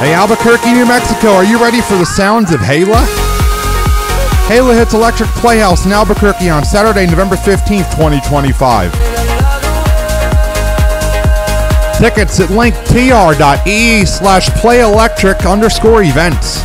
Hey, Albuquerque, New Mexico, are you ready for the sounds of Hala? Hala hits Electric Playhouse in Albuquerque on Saturday, November 15th, 2025. Tickets at linktr.ee slash playelectric underscore events.